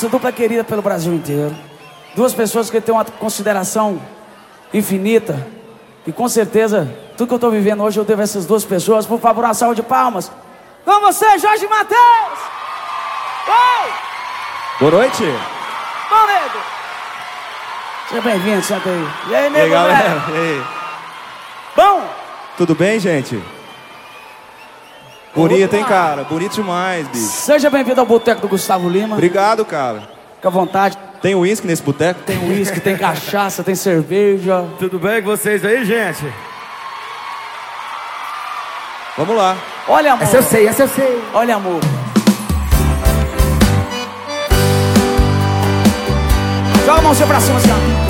Essa dupla é querida pelo Brasil inteiro. Duas pessoas que têm uma consideração infinita. E com certeza, tudo que eu estou vivendo hoje eu devo a essas duas pessoas. Por favor, uma salva de palmas. Com você, Jorge Matheus! Oi! Boa noite. Bom, nego! Seja bem-vindo, senta aí. E aí, E aí, nego, galera? velho? E aí? Bom? Tudo bem, gente? Bonito, hein, cara? Bonito demais, bicho. Seja bem-vindo ao Boteco do Gustavo Lima. Obrigado, cara. Fica à vontade. Tem uísque nesse boteco? Tem uísque, tem cachaça, tem cerveja. Tudo bem com vocês aí, gente? Vamos lá. Olha, amor. Essa eu sei, essa eu sei. Olha, amor. Joga a mãozinha pra cima, assim, ó.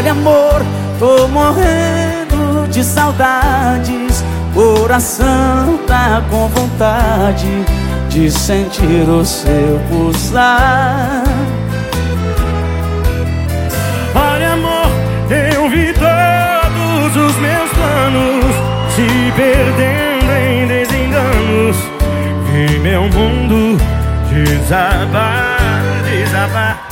Olha, amor, tô morrendo de saudades. Coração tá com vontade de sentir o seu pulsar. Olha, amor, eu vi todos os meus planos se perdendo em desenganos. Vi meu mundo desabar, desabar.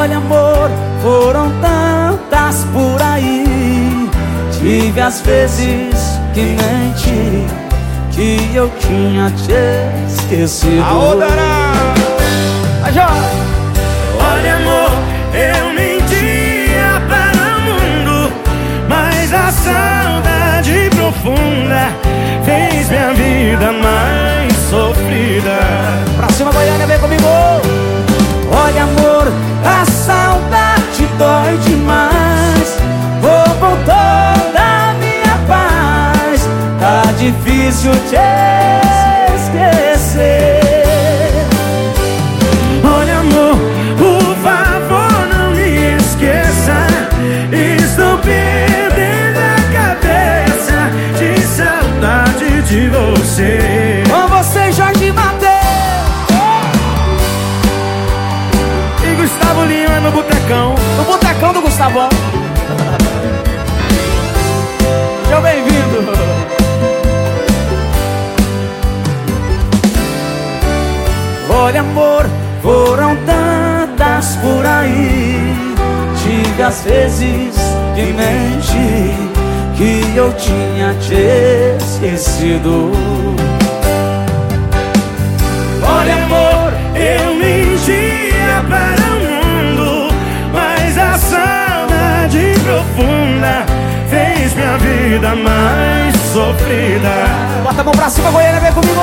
Olha, amor, foram tantas por aí. Tive as vezes que menti, que eu tinha te esquecido. Aô, Dará! Olha, amor, eu mentia para o mundo, mas a saudade profunda fez minha vida mais sofrida. Pra cima, Goiânia, vem comigo! A saudade dói demais. Vou com toda a minha paz. Tá difícil te Olha, amor, foram tantas por aí. Tive as vezes que menti, que eu tinha te esquecido. Olha, amor, eu mentia para o mundo, mas a saudade profunda fez minha vida mais sofrida. Bota a mão pra cima, Goiânia, vem comigo.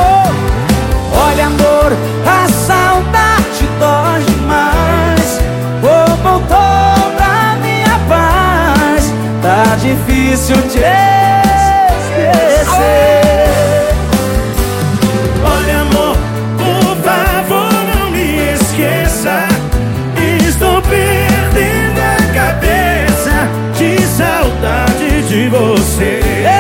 Olha, amor, difícil te esquecer. Olha, amor, por favor, não me esqueça. Estou perdendo a cabeça de saudade de você.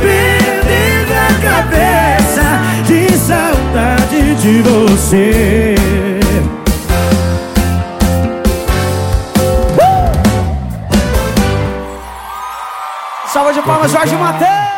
Perdendo a cabeça de saudade de você. Salva de palmas, Jorge Mateus!